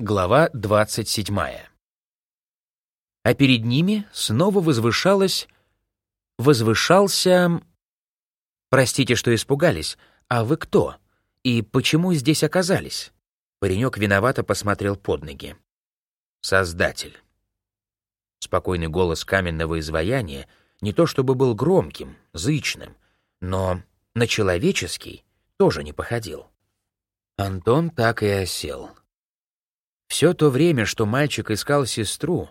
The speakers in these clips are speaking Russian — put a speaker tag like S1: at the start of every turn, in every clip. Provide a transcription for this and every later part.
S1: Глава 27. А перед ними снова возвышалась... Возвышался... Простите, что испугались. А вы кто? И почему здесь оказались? Паренек виновато посмотрел под ноги. Создатель. Спокойный голос каменного изваяния не то чтобы был громким, зычным, но на человеческий тоже не походил. Антон так и осел. Все то время, что мальчик искал сестру,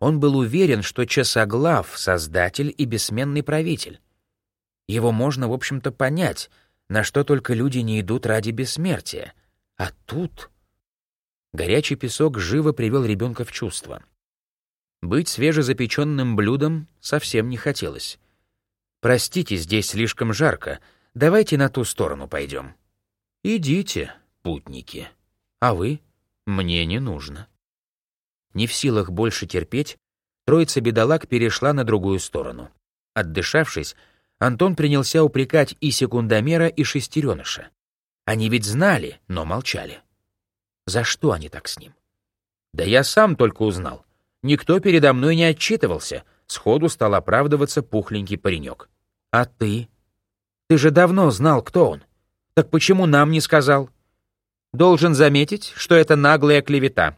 S1: он был уверен, что Часоглав — создатель и бессменный правитель. Его можно, в общем-то, понять, на что только люди не идут ради бессмертия. А тут... Горячий песок живо привел ребенка в чувство. Быть свежезапеченным блюдом совсем не хотелось. «Простите, здесь слишком жарко. Давайте на ту сторону пойдем». «Идите, путники. А вы?» Мне не нужно. Не в силах больше терпеть, троица бедолаг перешла на другую сторону. Отдышавшись, Антон принялся упрекать и секундомера, и шестереныша. Они ведь знали, но молчали. За что они так с ним? Да я сам только узнал. Никто передо мной не отчитывался. Сходу стал оправдываться пухленький паренек. А ты? Ты же давно знал, кто он. Так почему нам не сказал? Должен заметить, что это наглая клевета.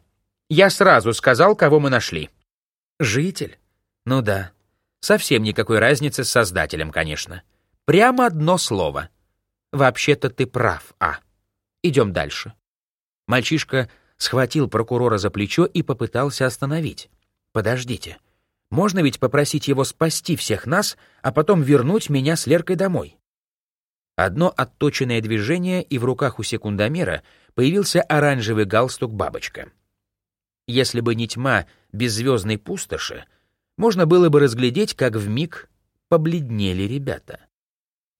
S1: Я сразу сказал, кого мы нашли. Житель? Ну да. Совсем никакой разницы с создателем, конечно. Прямо одно слово. Вообще-то ты прав, А. Идем дальше. Мальчишка схватил прокурора за плечо и попытался остановить. Подождите. Можно ведь попросить его спасти всех нас, а потом вернуть меня с Леркой домой? Одно отточенное движение, и в руках у секундомера появился оранжевый галстук-бабочка. Если бы не тьма беззвездной пустоши, можно было бы разглядеть, как в миг побледнели ребята.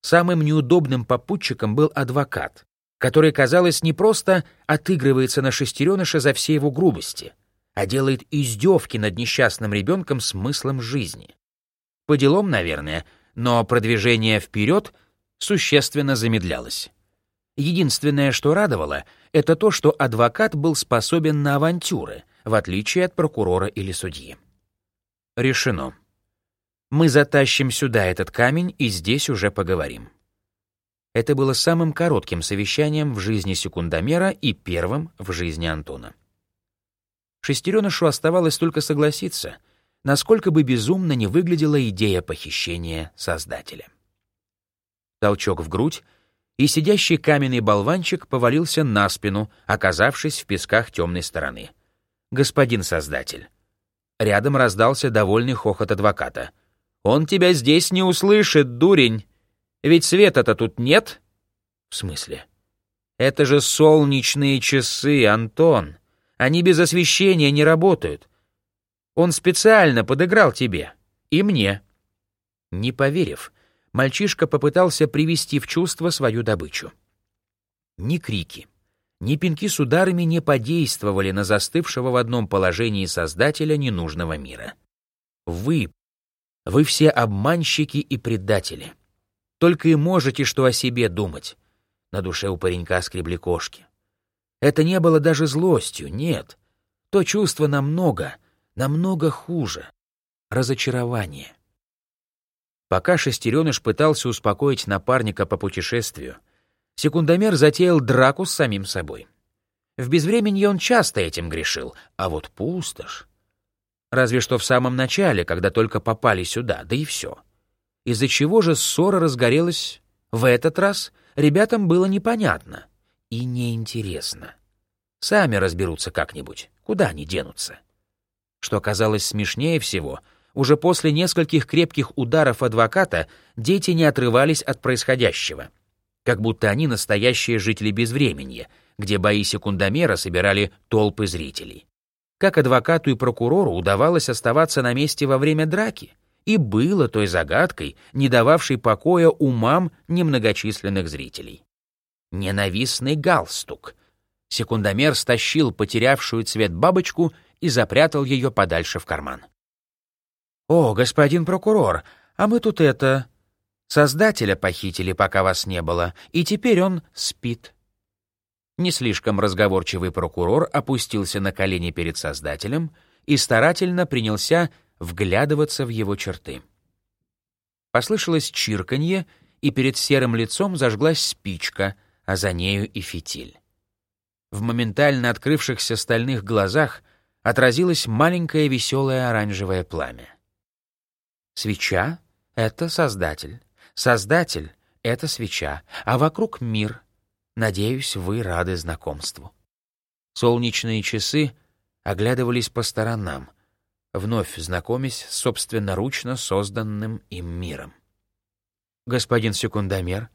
S1: Самым неудобным попутчиком был адвокат, который, казалось, не просто отыгрывается на шестереныша за все его грубости, а делает издевки над несчастным ребенком смыслом жизни. По делам, наверное, но продвижение вперед — существенно замедлялось. Единственное, что радовало, это то, что адвокат был способен на авантюры, в отличие от прокурора или судьи. Решено. Мы затащим сюда этот камень и здесь уже поговорим. Это было самым коротким совещанием в жизни секундомера и первым в жизни Антона. Шестеренышу оставалось только согласиться, насколько бы безумно не выглядела идея похищения Создателя толчок в грудь, и сидящий каменный болванчик повалился на спину, оказавшись в песках темной стороны. «Господин Создатель». Рядом раздался довольный хохот адвоката. «Он тебя здесь не услышит, дурень! Ведь света-то тут нет?» «В смысле?» «Это же солнечные часы, Антон. Они без освещения не работают. Он специально подыграл тебе. И мне». Не поверив, мальчишка попытался привести в чувство свою добычу. Ни крики, ни пинки с ударами не подействовали на застывшего в одном положении создателя ненужного мира. Вы, вы все обманщики и предатели. Только и можете что о себе думать. На душе у паренька скребли кошки. Это не было даже злостью, нет. То чувство намного, намного хуже. Разочарование. Пока шестереныш пытался успокоить напарника по путешествию, секундомер затеял драку с самим собой. В безвременье он часто этим грешил, а вот пустошь... Разве что в самом начале, когда только попали сюда, да и все. Из-за чего же ссора разгорелась в этот раз, ребятам было непонятно и неинтересно. Сами разберутся как-нибудь, куда они денутся. Что казалось смешнее всего — уже после нескольких крепких ударов адвоката дети не отрывались от происходящего, как будто они настоящие жители безвременья, где бои секундомера собирали толпы зрителей. Как адвокату и прокурору удавалось оставаться на месте во время драки, и было той загадкой, не дававшей покоя умам немногочисленных зрителей. Ненавистный галстук. Секундомер стащил потерявшую цвет бабочку и запрятал ее подальше в карман. «О, господин прокурор, а мы тут это... Создателя похитили, пока вас не было, и теперь он спит». Не слишком разговорчивый прокурор опустился на колени перед Создателем и старательно принялся вглядываться в его черты. Послышалось чирканье, и перед серым лицом зажглась спичка, а за нею и фитиль. В моментально открывшихся стальных глазах отразилось маленькое веселое оранжевое пламя. Свеча — это Создатель. Создатель — это свеча, а вокруг мир. Надеюсь, вы рады знакомству. Солнечные часы оглядывались по сторонам, вновь знакомясь с собственноручно созданным им миром. «Господин секундомер,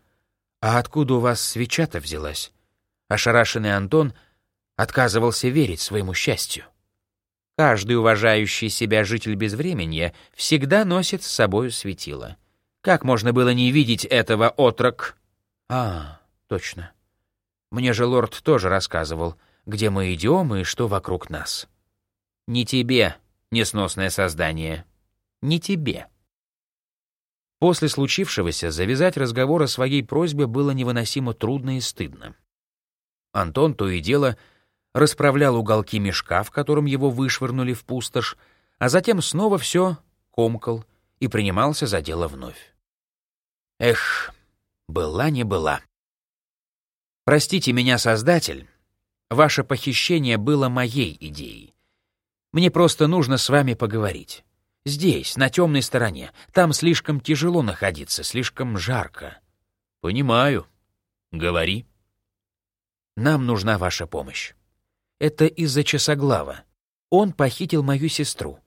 S1: а откуда у вас свеча-то взялась?» Ошарашенный Антон отказывался верить своему счастью. Каждый уважающий себя житель безвременья всегда носит с собою светило. Как можно было не видеть этого, отрок? А, точно. Мне же лорд тоже рассказывал, где мы идем и что вокруг нас. Не тебе, несносное создание. Не тебе. После случившегося завязать разговор о своей просьбе было невыносимо трудно и стыдно. Антон то и дело расправлял уголки мешка, в котором его вышвырнули в пустошь, а затем снова все комкал и принимался за дело вновь. Эх, была не была. Простите меня, Создатель, ваше похищение было моей идеей. Мне просто нужно с вами поговорить. Здесь, на темной стороне. Там слишком тяжело находиться, слишком жарко. Понимаю. Говори. Нам нужна ваша помощь. Это из-за часоглава. Он похитил мою сестру.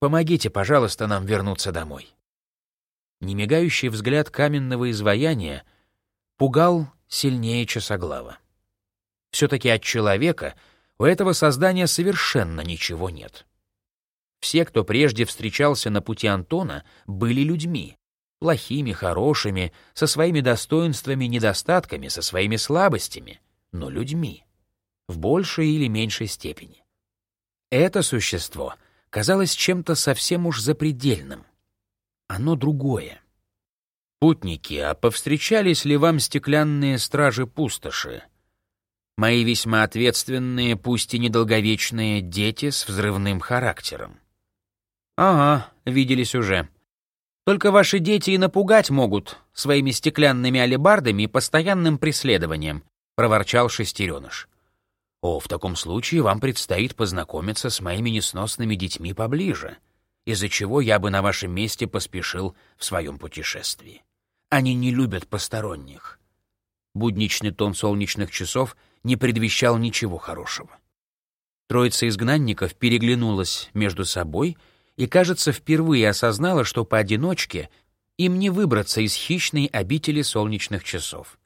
S1: Помогите, пожалуйста, нам вернуться домой. Немигающий взгляд каменного изваяния пугал сильнее часоглава. Все-таки от человека у этого создания совершенно ничего нет. Все, кто прежде встречался на пути Антона, были людьми. Плохими, хорошими, со своими достоинствами недостатками, со своими слабостями, но людьми в большей или меньшей степени. Это существо казалось чем-то совсем уж запредельным. Оно другое. Путники, а повстречались ли вам стеклянные стражи пустоши? Мои весьма ответственные, пусть и недолговечные дети с взрывным характером. Ага, виделись уже. Только ваши дети и напугать могут своими стеклянными алебардами и постоянным преследованием, проворчал шестереныш. О, в таком случае вам предстоит познакомиться с моими несносными детьми поближе, из-за чего я бы на вашем месте поспешил в своем путешествии. Они не любят посторонних. Будничный тон солнечных часов не предвещал ничего хорошего. Троица изгнанников переглянулась между собой и, кажется, впервые осознала, что поодиночке им не выбраться из хищной обители солнечных часов.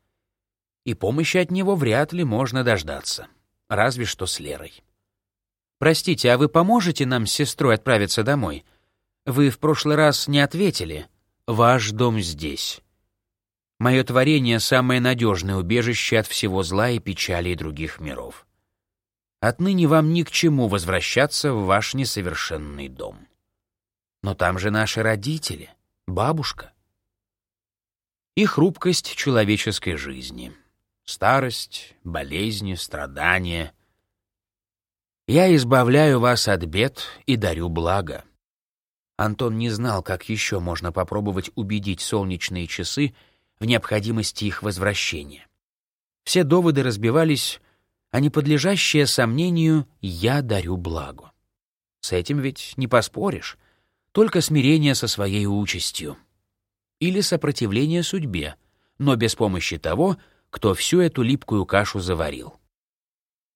S1: И помощи от него вряд ли можно дождаться разве что с Лерой. «Простите, а вы поможете нам с сестрой отправиться домой? Вы в прошлый раз не ответили. Ваш дом здесь. Мое творение — самое надежное убежище от всего зла и печали других миров. Отныне вам ни к чему возвращаться в ваш несовершенный дом. Но там же наши родители, бабушка. И хрупкость человеческой жизни — старость, болезни, страдания. Я избавляю вас от бед и дарю благо. Антон не знал, как еще можно попробовать убедить солнечные часы в необходимости их возвращения. Все доводы разбивались о неподлежащее сомнению «я дарю благо». С этим ведь не поспоришь, только смирение со своей участью. Или сопротивление судьбе, но без помощи того, кто всю эту липкую кашу заварил.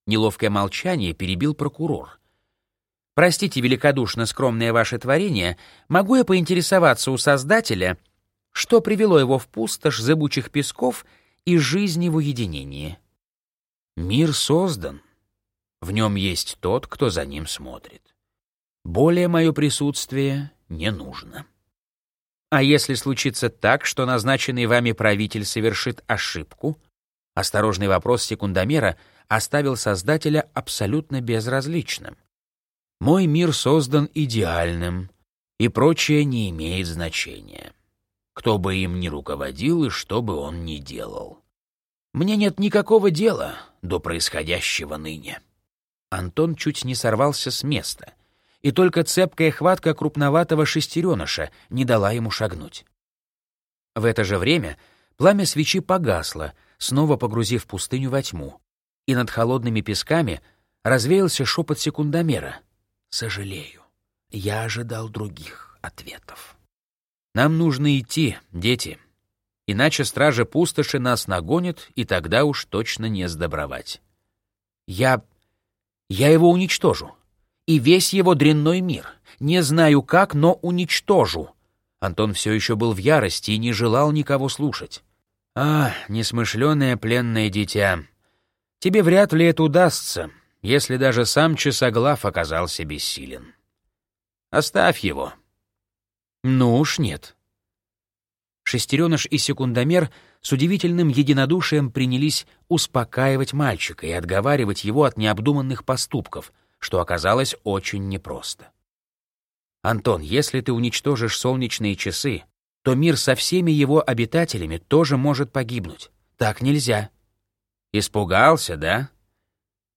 S1: Неловкое молчание перебил прокурор. «Простите великодушно скромное ваше творение, могу я поинтересоваться у Создателя, что привело его в пустошь зыбучих песков и жизни в уединении?» «Мир создан. В нем есть тот, кто за ним смотрит. Более мое присутствие не нужно». А если случится так, что назначенный вами правитель совершит ошибку? Осторожный вопрос секундомера оставил создателя абсолютно безразличным. Мой мир создан идеальным, и прочее не имеет значения. Кто бы им ни руководил и что бы он ни делал. Мне нет никакого дела до происходящего ныне. Антон чуть не сорвался с места, и только цепкая хватка крупноватого шестереныша не дала ему шагнуть. В это же время пламя свечи погасло, снова погрузив пустыню во тьму, и над холодными песками развеялся шепот секундомера. «Сожалею, я ожидал других ответов». «Нам нужно идти, дети», Иначе стражи пустоши нас нагонят, и тогда уж точно не сдобровать. Я... я его уничтожу. И весь его дрянной мир. Не знаю как, но уничтожу. Антон все еще был в ярости и не желал никого слушать. А, несмышленое пленное дитя. Тебе вряд ли это удастся, если даже сам Часоглав оказался бессилен. Оставь его. Ну уж нет. Шестереныш и секундомер с удивительным единодушием принялись успокаивать мальчика и отговаривать его от необдуманных поступков, что оказалось очень непросто. «Антон, если ты уничтожишь солнечные часы, то мир со всеми его обитателями тоже может погибнуть. Так нельзя». «Испугался, да?»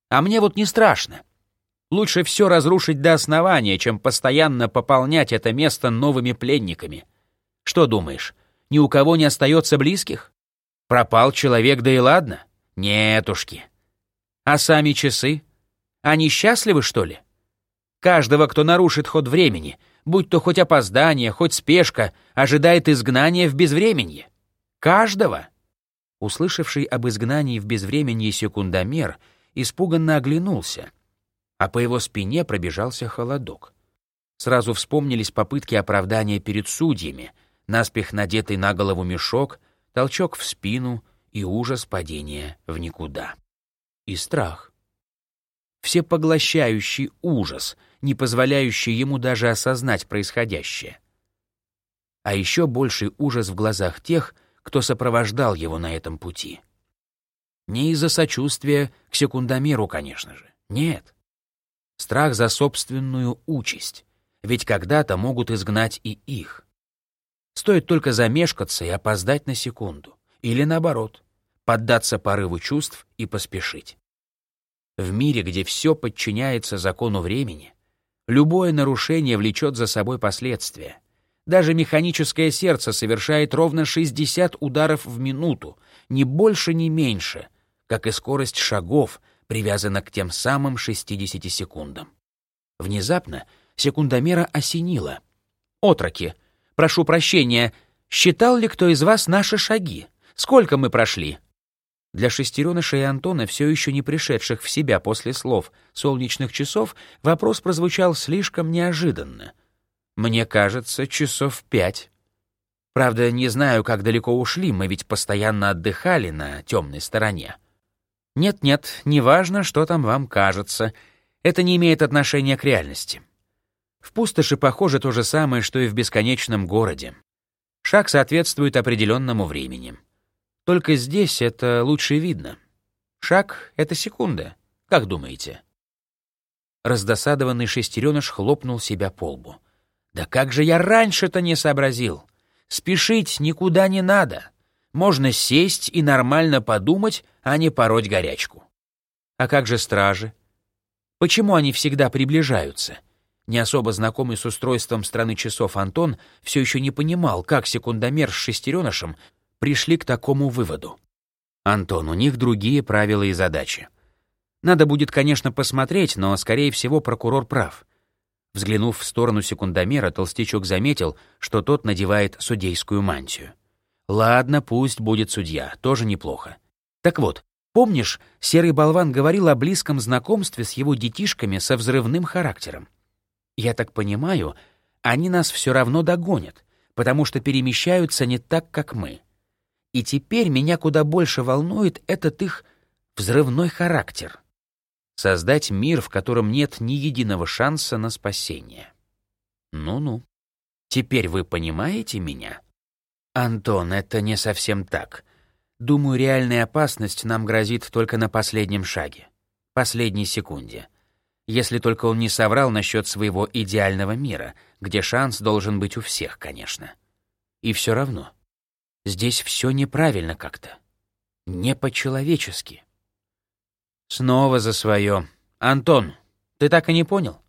S1: «А мне вот не страшно. Лучше все разрушить до основания, чем постоянно пополнять это место новыми пленниками. Что думаешь, ни у кого не остается близких? Пропал человек, да и ладно? Нетушки. А сами часы? Они счастливы, что ли? Каждого, кто нарушит ход времени, будь то хоть опоздание, хоть спешка, ожидает изгнания в безвременье. Каждого. Услышавший об изгнании в безвременье секундомер испуганно оглянулся, а по его спине пробежался холодок. Сразу вспомнились попытки оправдания перед судьями — наспех надетый на голову мешок, толчок в спину и ужас падения в никуда. И страх. Всепоглощающий ужас, не позволяющий ему даже осознать происходящее. А еще больший ужас в глазах тех, кто сопровождал его на этом пути. Не из-за сочувствия к секундомеру, конечно же. Нет. Страх за собственную участь, ведь когда-то могут изгнать и их. Стоит только замешкаться и опоздать на секунду. Или наоборот, поддаться порыву чувств и поспешить. В мире, где все подчиняется закону времени, любое нарушение влечет за собой последствия. Даже механическое сердце совершает ровно 60 ударов в минуту, ни больше, ни меньше, как и скорость шагов привязана к тем самым 60 секундам. Внезапно секундомера осенило. «Отроки, Прошу прощения, считал ли кто из вас наши шаги? Сколько мы прошли?» Для шестереныша и Антона, все еще не пришедших в себя после слов «солнечных часов», вопрос прозвучал слишком неожиданно. «Мне кажется, часов пять». Правда, не знаю, как далеко ушли, мы ведь постоянно отдыхали на темной стороне. Нет-нет, неважно, что там вам кажется. Это не имеет отношения к реальности. В пустоши похоже то же самое, что и в бесконечном городе. Шаг соответствует определенному времени. Только здесь это лучше видно. Шаг — это секунда. Как думаете? Раздосадованный шестереныш хлопнул себя по лбу. «Да как же я раньше-то не сообразил! Спешить никуда не надо. Можно сесть и нормально подумать, а не пороть горячку. А как же стражи? Почему они всегда приближаются? Не особо знакомый с устройством страны часов Антон все еще не понимал, как секундомер с шестеренышем пришли к такому выводу. Антон, у них другие правила и задачи. Надо будет, конечно, посмотреть, но, скорее всего, прокурор прав. Взглянув в сторону секундомера, толстячок заметил, что тот надевает судейскую мантию. Ладно, пусть будет судья, тоже неплохо. Так вот, помнишь, серый болван говорил о близком знакомстве с его детишками со взрывным характером? Я так понимаю, они нас все равно догонят, потому что перемещаются не так, как мы. И теперь меня куда больше волнует этот их взрывной характер. Создать мир, в котором нет ни единого шанса на спасение. Ну-ну. Теперь вы понимаете меня? Антон, это не совсем так. Думаю, реальная опасность нам грозит только на последнем шаге, последней секунде если только он не соврал насчет своего идеального мира, где шанс должен быть у всех, конечно. И все равно. Здесь все неправильно как-то. Не по-человечески. Снова за свое. Антон, ты так и не понял?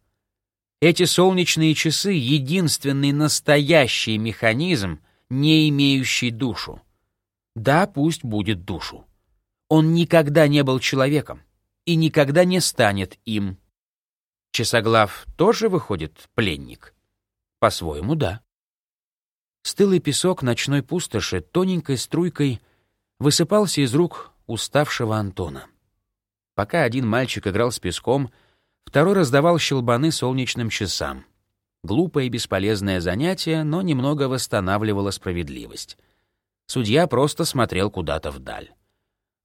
S1: Эти солнечные часы — единственный настоящий механизм, не имеющий душу. Да, пусть будет душу. Он никогда не был человеком и никогда не станет им. Часоглав тоже выходит пленник? По-своему, да. Стылый песок ночной пустоши тоненькой струйкой высыпался из рук уставшего Антона. Пока один мальчик играл с песком, второй раздавал щелбаны солнечным часам. Глупое и бесполезное занятие, но немного восстанавливало справедливость. Судья просто смотрел куда-то вдаль.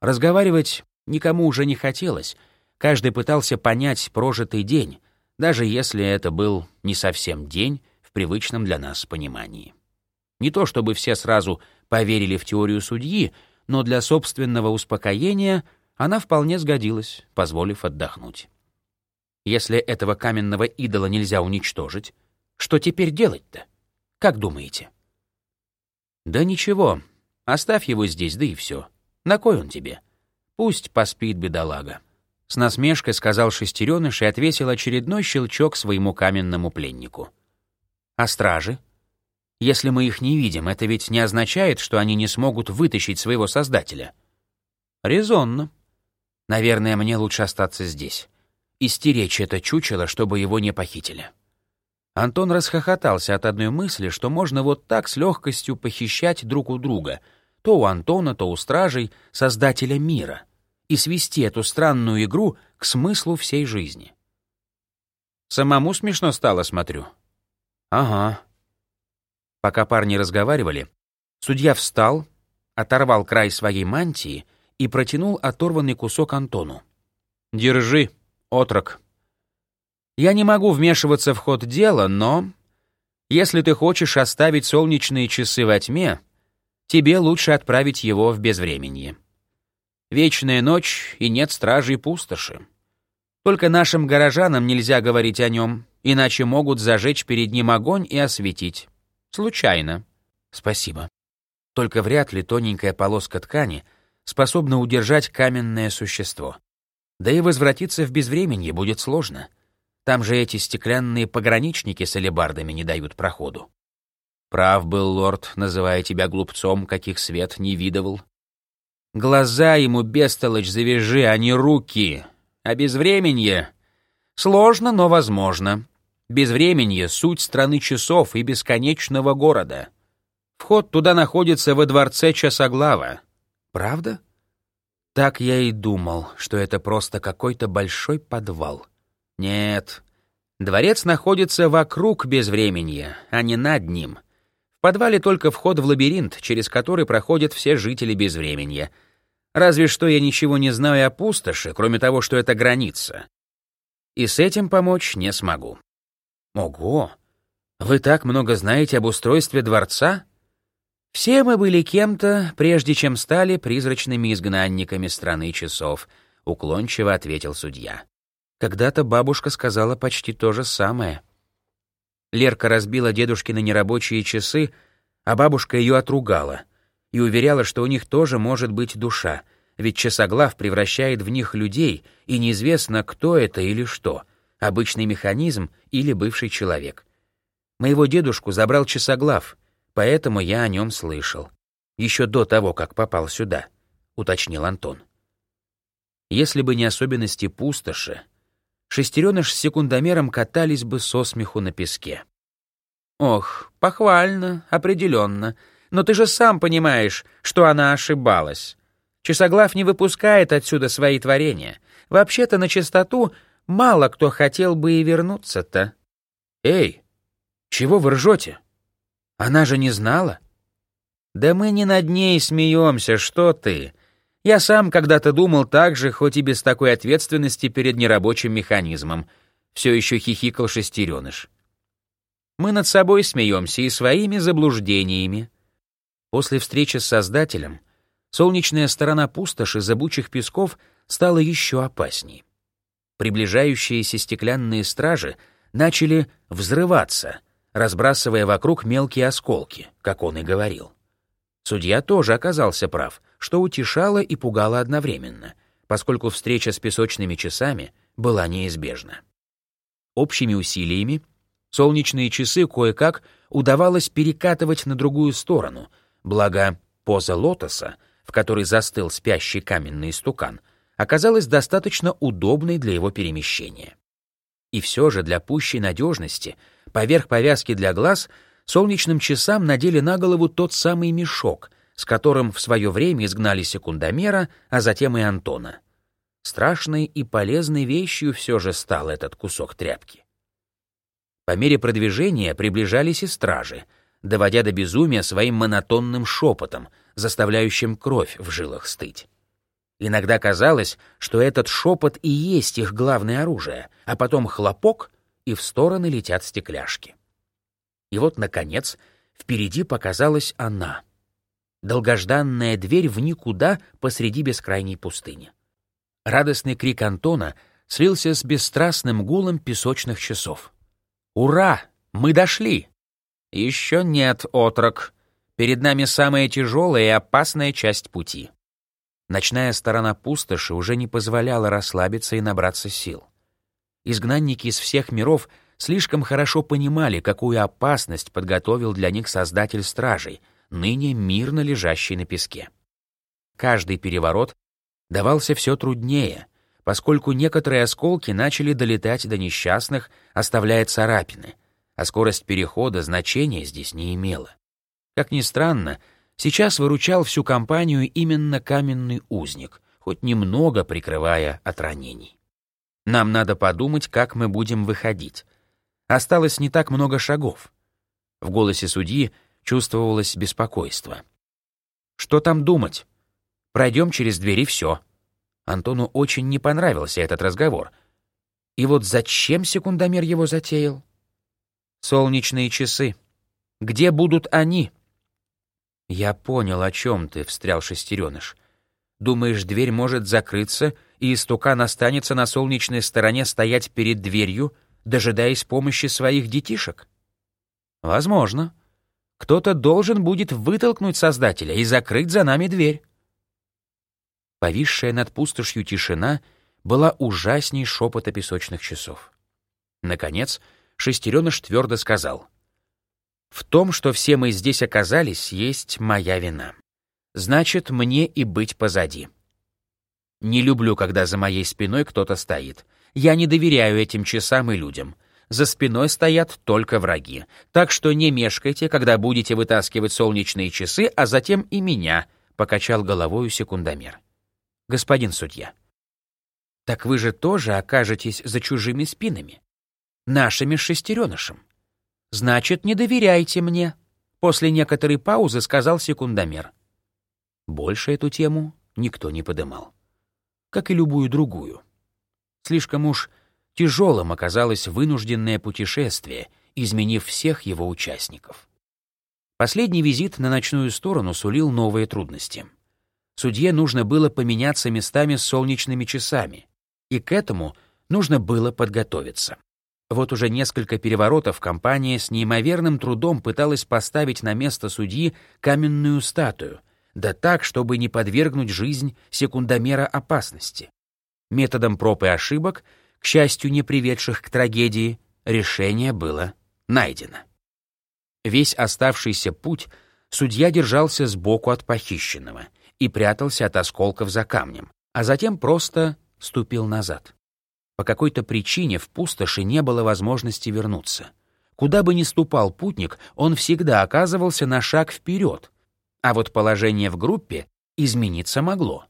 S1: Разговаривать никому уже не хотелось, каждый пытался понять прожитый день, даже если это был не совсем день в привычном для нас понимании. Не то чтобы все сразу поверили в теорию судьи, но для собственного успокоения она вполне сгодилась, позволив отдохнуть. Если этого каменного идола нельзя уничтожить, что теперь делать-то? Как думаете? Да ничего, оставь его здесь, да и все. На кой он тебе? Пусть поспит бедолага. С насмешкой сказал шестереныш и отвесил очередной щелчок своему каменному пленнику. А стражи? Если мы их не видим, это ведь не означает, что они не смогут вытащить своего создателя. Резонно. Наверное, мне лучше остаться здесь. И стеречь это чучело, чтобы его не похитили. Антон расхохотался от одной мысли, что можно вот так с легкостью похищать друг у друга, то у Антона, то у стражей, создателя мира, и свести эту странную игру к смыслу всей жизни. Самому смешно стало, смотрю. Ага. Пока парни разговаривали, судья встал, оторвал край своей мантии и протянул оторванный кусок Антону. «Держи, отрок». Я не могу вмешиваться в ход дела, но... Если ты хочешь оставить солнечные часы во тьме, тебе лучше отправить его в безвременье. Вечная ночь, и нет стражей пустоши. Только нашим горожанам нельзя говорить о нем, иначе могут зажечь перед ним огонь и осветить. Случайно. Спасибо. Только вряд ли тоненькая полоска ткани способна удержать каменное существо. Да и возвратиться в безвременье будет сложно — там же эти стеклянные пограничники с алебардами не дают проходу. Прав был лорд, называя тебя глупцом, каких свет не видывал. Глаза ему, бестолочь, завяжи, а не руки. А безвременье... Сложно, но возможно. Безвременье — суть страны часов и бесконечного города. Вход туда находится во дворце Часоглава. Правда? Так я и думал, что это просто какой-то большой подвал. Нет. Дворец находится вокруг безвременья, а не над ним. В подвале только вход в лабиринт, через который проходят все жители безвременья. Разве что я ничего не знаю о пустоши, кроме того, что это граница. И с этим помочь не смогу. Ого! Вы так много знаете об устройстве дворца? Все мы были кем-то, прежде чем стали призрачными изгнанниками страны часов, уклончиво ответил судья. Когда-то бабушка сказала почти то же самое. Лерка разбила дедушкины нерабочие часы, а бабушка ее отругала и уверяла, что у них тоже может быть душа, ведь часоглав превращает в них людей, и неизвестно, кто это или что, обычный механизм или бывший человек. Моего дедушку забрал часоглав, поэтому я о нем слышал. Еще до того, как попал сюда, уточнил Антон. Если бы не особенности пустоши, шестереныш с секундомером катались бы со смеху на песке. «Ох, похвально, определенно. Но ты же сам понимаешь, что она ошибалась. Часоглав не выпускает отсюда свои творения. Вообще-то на чистоту мало кто хотел бы и вернуться-то». «Эй, чего вы ржете? Она же не знала?» «Да мы не над ней смеемся, что ты. Я сам когда-то думал так же, хоть и без такой ответственности перед нерабочим механизмом. Все еще хихикал шестереныш. Мы над собой смеемся и своими заблуждениями. После встречи с Создателем солнечная сторона пустоши забучих песков стала еще опасней. Приближающиеся стеклянные стражи начали взрываться, разбрасывая вокруг мелкие осколки, как он и говорил. Судья тоже оказался прав, что утешало и пугало одновременно, поскольку встреча с песочными часами была неизбежна. Общими усилиями солнечные часы кое-как удавалось перекатывать на другую сторону, благо поза лотоса, в которой застыл спящий каменный стукан, оказалась достаточно удобной для его перемещения. И все же для пущей надежности поверх повязки для глаз солнечным часам надели на голову тот самый мешок, с которым в свое время изгнали секундомера, а затем и Антона. Страшной и полезной вещью все же стал этот кусок тряпки. По мере продвижения приближались и стражи, доводя до безумия своим монотонным шепотом, заставляющим кровь в жилах стыть. Иногда казалось, что этот шепот и есть их главное оружие, а потом хлопок, и в стороны летят стекляшки. И вот, наконец, впереди показалась она. Долгожданная дверь в никуда посреди бескрайней пустыни. Радостный крик Антона слился с бесстрастным гулом песочных часов. «Ура! Мы дошли!» «Еще нет, отрок. Перед нами самая тяжелая и опасная часть пути. Ночная сторона пустоши уже не позволяла расслабиться и набраться сил. Изгнанники из всех миров слишком хорошо понимали, какую опасность подготовил для них Создатель Стражей, ныне мирно лежащий на песке. Каждый переворот давался все труднее, поскольку некоторые осколки начали долетать до несчастных, оставляя царапины, а скорость перехода значения здесь не имела. Как ни странно, Сейчас выручал всю компанию именно каменный узник, хоть немного прикрывая от ранений. Нам надо подумать, как мы будем выходить. Осталось не так много шагов. В голосе судьи чувствовалось беспокойство. Что там думать? Пройдем через дверь и все. Антону очень не понравился этот разговор. И вот зачем секундомер его затеял? Солнечные часы. Где будут они? «Я понял, о чем ты», — встрял шестереныш. «Думаешь, дверь может закрыться, и истукан останется на солнечной стороне стоять перед дверью, дожидаясь помощи своих детишек?» «Возможно. Кто-то должен будет вытолкнуть Создателя и закрыть за нами дверь». Повисшая над пустошью тишина была ужасней шепота песочных часов. Наконец, шестереныш твердо сказал — в том, что все мы здесь оказались, есть моя вина. Значит, мне и быть позади. Не люблю, когда за моей спиной кто-то стоит. Я не доверяю этим часам и людям. За спиной стоят только враги. Так что не мешкайте, когда будете вытаскивать солнечные часы, а затем и меня, покачал головою секундомер. Господин судья. Так вы же тоже окажетесь за чужими спинами. Нашими шестеренышем. Значит, не доверяйте мне, после некоторой паузы сказал секундомер. Больше эту тему никто не подымал, как и любую другую. Слишком уж тяжелым оказалось вынужденное путешествие, изменив всех его участников. Последний визит на ночную сторону сулил новые трудности. Судье нужно было поменяться местами с солнечными часами, и к этому нужно было подготовиться. Вот уже несколько переворотов компания с неимоверным трудом пыталась поставить на место судьи каменную статую, да так, чтобы не подвергнуть жизнь секундомера опасности. Методом проб и ошибок, к счастью, не приведших к трагедии, решение было найдено. Весь оставшийся путь судья держался сбоку от похищенного и прятался от осколков за камнем, а затем просто ступил назад. По какой-то причине в пустоши не было возможности вернуться. Куда бы ни ступал путник, он всегда оказывался на шаг вперед. А вот положение в группе измениться могло.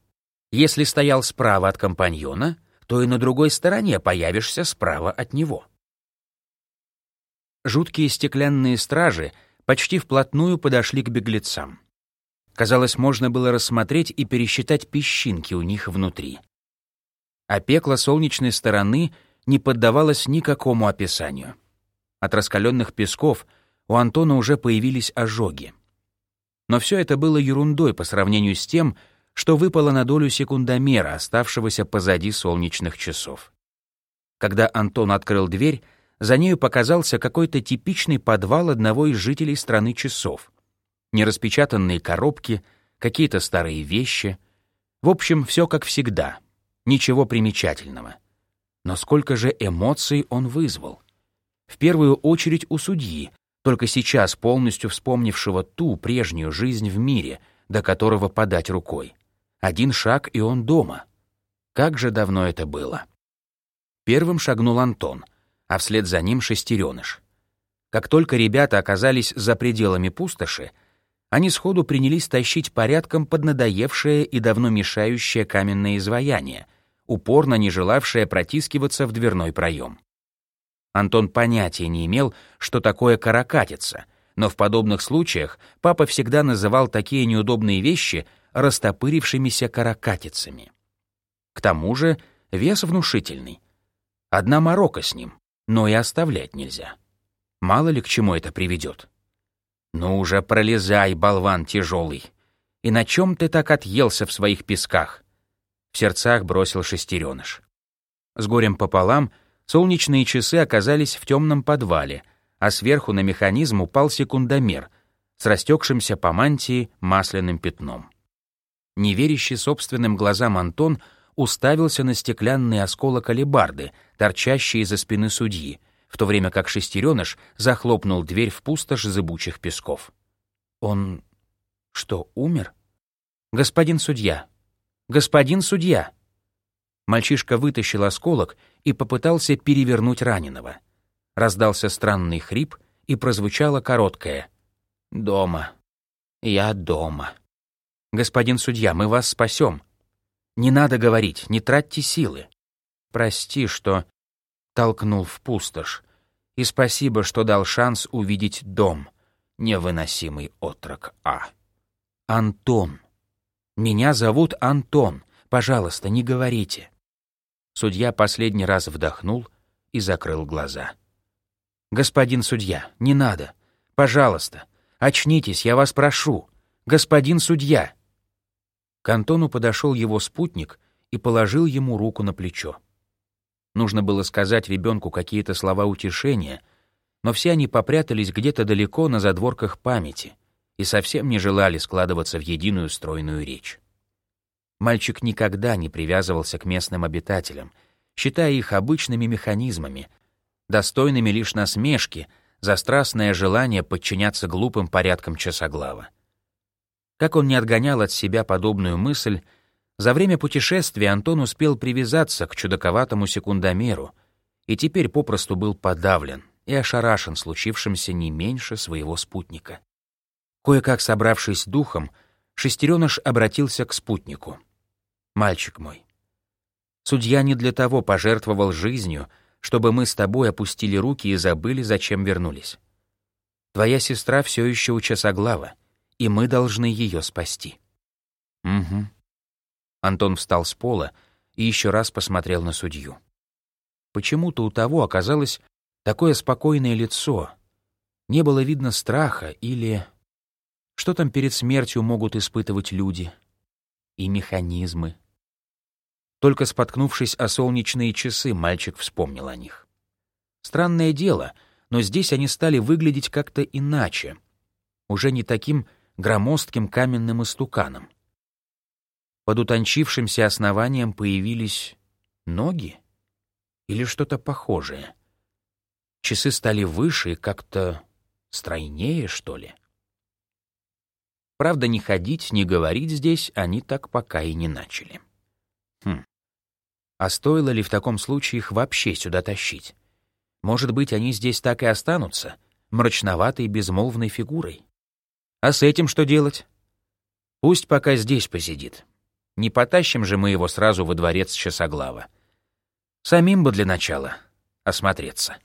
S1: Если стоял справа от компаньона, то и на другой стороне появишься справа от него. Жуткие стеклянные стражи почти вплотную подошли к беглецам. Казалось, можно было рассмотреть и пересчитать песчинки у них внутри а пекло солнечной стороны не поддавалось никакому описанию. От раскаленных песков у Антона уже появились ожоги. Но все это было ерундой по сравнению с тем, что выпало на долю секундомера, оставшегося позади солнечных часов. Когда Антон открыл дверь, за нею показался какой-то типичный подвал одного из жителей страны часов. Нераспечатанные коробки, какие-то старые вещи. В общем, все как всегда — Ничего примечательного. Но сколько же эмоций он вызвал. В первую очередь у судьи, только сейчас полностью вспомнившего ту прежнюю жизнь в мире, до которого подать рукой. Один шаг, и он дома. Как же давно это было. Первым шагнул Антон, а вслед за ним шестереныш. Как только ребята оказались за пределами пустоши, они сходу принялись тащить порядком поднадоевшее и давно мешающее каменное изваяние, упорно не желавшее протискиваться в дверной проем. Антон понятия не имел, что такое каракатица, но в подобных случаях папа всегда называл такие неудобные вещи растопырившимися каракатицами. К тому же вес внушительный. Одна морока с ним, но и оставлять нельзя. Мало ли к чему это приведет. «Ну уже пролезай, болван тяжелый! И на чем ты так отъелся в своих песках?» В сердцах бросил шестереныш. С горем пополам солнечные часы оказались в темном подвале, а сверху на механизм упал секундомер с растекшимся по мантии масляным пятном. Неверящий собственным глазам Антон уставился на стеклянный осколок алебарды, торчащий из-за спины судьи, в то время как шестереныш захлопнул дверь в пустошь зыбучих песков. «Он что, умер?» «Господин судья! Господин судья!» Мальчишка вытащил осколок и попытался перевернуть раненого. Раздался странный хрип, и прозвучало короткое «Дома. Я дома». «Господин судья, мы вас спасем. Не надо говорить, не тратьте силы. Прости, что толкнул в пустошь. И спасибо, что дал шанс увидеть дом, невыносимый отрок А. Антон. Меня зовут Антон. Пожалуйста, не говорите. Судья последний раз вдохнул и закрыл глаза. Господин судья, не надо. Пожалуйста, очнитесь, я вас прошу. Господин судья. К Антону подошел его спутник и положил ему руку на плечо. Нужно было сказать ребенку какие-то слова утешения, но все они попрятались где-то далеко на задворках памяти и совсем не желали складываться в единую стройную речь. Мальчик никогда не привязывался к местным обитателям, считая их обычными механизмами, достойными лишь насмешки за страстное желание подчиняться глупым порядкам часоглава. Как он не отгонял от себя подобную мысль, за время путешествия Антон успел привязаться к чудаковатому секундомеру и теперь попросту был подавлен и ошарашен случившимся не меньше своего спутника. Кое-как собравшись духом, шестереныш обратился к спутнику. «Мальчик мой, судья не для того пожертвовал жизнью, чтобы мы с тобой опустили руки и забыли, зачем вернулись. Твоя сестра все еще у часоглава, и мы должны ее спасти». «Угу», Антон встал с пола и еще раз посмотрел на судью. Почему-то у того оказалось такое спокойное лицо. Не было видно страха или... Что там перед смертью могут испытывать люди? И механизмы. Только споткнувшись о солнечные часы, мальчик вспомнил о них. Странное дело, но здесь они стали выглядеть как-то иначе. Уже не таким громоздким каменным истуканом. Под утончившимся основанием появились ноги или что-то похожее. Часы стали выше и как-то стройнее, что ли. Правда, не ходить, не говорить здесь они так пока и не начали. Хм. А стоило ли в таком случае их вообще сюда тащить? Может быть, они здесь так и останутся, мрачноватой безмолвной фигурой? А с этим что делать? Пусть пока здесь посидит. Не потащим же мы его сразу во дворец Часоглава. Самим бы для начала осмотреться.